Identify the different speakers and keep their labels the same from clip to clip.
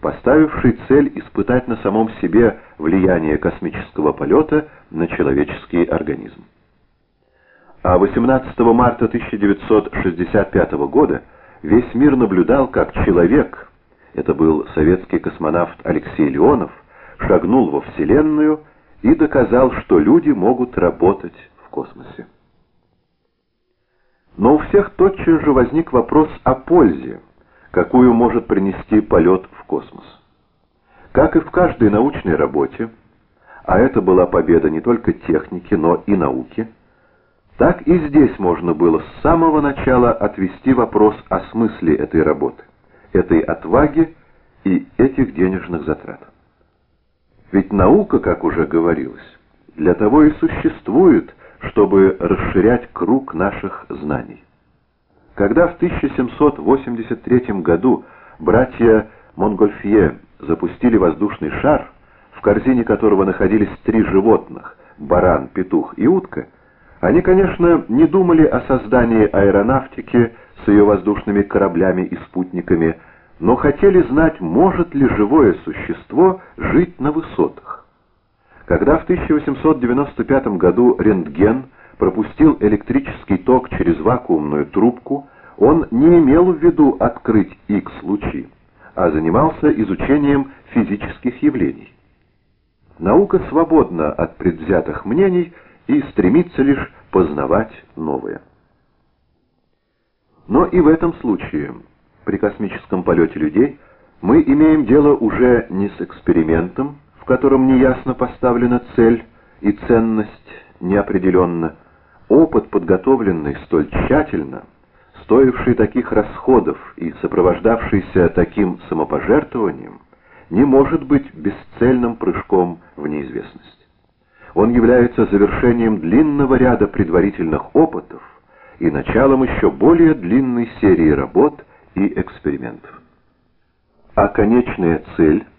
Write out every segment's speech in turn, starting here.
Speaker 1: поставивший цель испытать на самом себе влияние космического полета на человеческий организм. А 18 марта 1965 года весь мир наблюдал, как человек, это был советский космонавт Алексей Леонов, шагнул во Вселенную и доказал, что люди могут работать в космосе. Но у всех тотчас же возник вопрос о пользе, какую может принести полет в космос. Как и в каждой научной работе, а это была победа не только техники, но и науки, так и здесь можно было с самого начала отвести вопрос о смысле этой работы, этой отваги и этих денежных затрат. Ведь наука, как уже говорилось, для того и существует, чтобы расширять круг наших знаний. Когда в 1783 году братья Монгольфье запустили воздушный шар, в корзине которого находились три животных – баран, петух и утка, они, конечно, не думали о создании аэронавтики с ее воздушными кораблями и спутниками, но хотели знать, может ли живое существо жить на высотах. Когда в 1895 году рентген пропустил электрический ток через вакуумную трубку, он не имел в виду открыть X-лучи, а занимался изучением физических явлений. Наука свободна от предвзятых мнений и стремится лишь познавать новое. Но и в этом случае, при космическом полете людей, мы имеем дело уже не с экспериментом, в котором неясно поставлена цель и ценность неопределенно, опыт, подготовленный столь тщательно, стоивший таких расходов и сопровождавшийся таким самопожертвованием, не может быть бесцельным прыжком в неизвестность. Он является завершением длинного ряда предварительных опытов и началом еще более длинной серии работ и экспериментов. А конечная цель –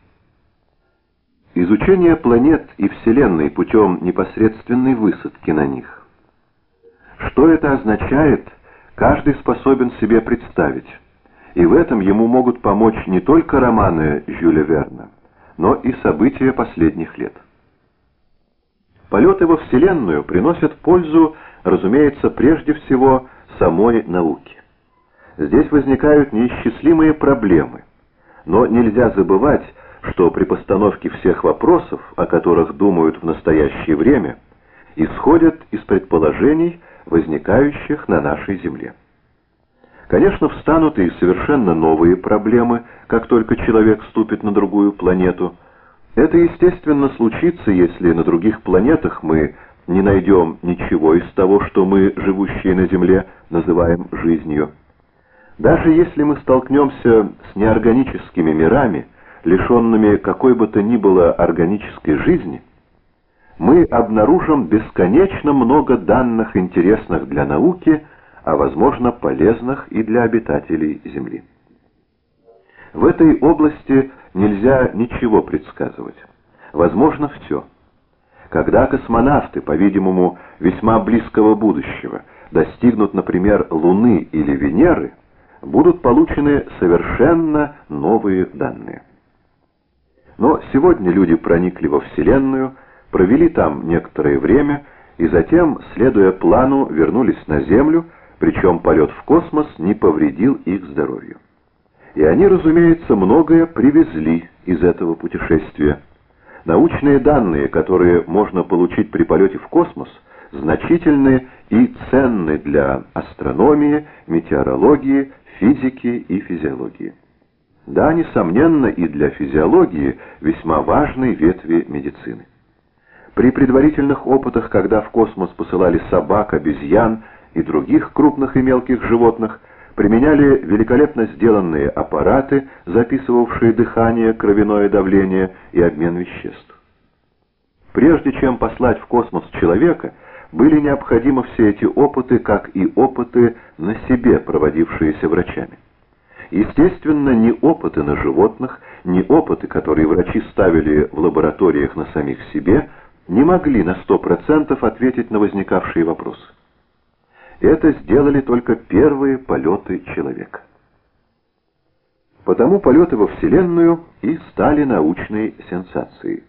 Speaker 1: Изучение планет и Вселенной путем непосредственной высадки на них. Что это означает, каждый способен себе представить. И в этом ему могут помочь не только романы Жюля Верна, но и события последних лет. Полеты во Вселенную приносят пользу, разумеется, прежде всего самой науке. Здесь возникают неисчислимые проблемы, но нельзя забывать, что при постановке всех вопросов, о которых думают в настоящее время, исходят из предположений, возникающих на нашей Земле. Конечно, встанут и совершенно новые проблемы, как только человек ступит на другую планету. Это, естественно, случится, если на других планетах мы не найдем ничего из того, что мы, живущие на Земле, называем жизнью. Даже если мы столкнемся с неорганическими мирами, лишенными какой бы то ни было органической жизни, мы обнаружим бесконечно много данных, интересных для науки, а возможно полезных и для обитателей Земли. В этой области нельзя ничего предсказывать. Возможно все. Когда космонавты, по-видимому, весьма близкого будущего, достигнут, например, Луны или Венеры, будут получены совершенно новые данные. Но сегодня люди проникли во Вселенную, провели там некоторое время и затем, следуя плану, вернулись на Землю, причем полет в космос не повредил их здоровью. И они, разумеется, многое привезли из этого путешествия. Научные данные, которые можно получить при полете в космос, значительны и ценны для астрономии, метеорологии, физики и физиологии. Да, несомненно, и для физиологии весьма важной ветви медицины. При предварительных опытах, когда в космос посылали собак, обезьян и других крупных и мелких животных, применяли великолепно сделанные аппараты, записывавшие дыхание, кровяное давление и обмен веществ. Прежде чем послать в космос человека, были необходимы все эти опыты, как и опыты на себе, проводившиеся врачами. Естественно, ни опыты на животных, ни опыты, которые врачи ставили в лабораториях на самих себе, не могли на 100% ответить на возникавшие вопросы. Это сделали только первые полеты человека. Потому полеты во Вселенную и стали научной сенсацией.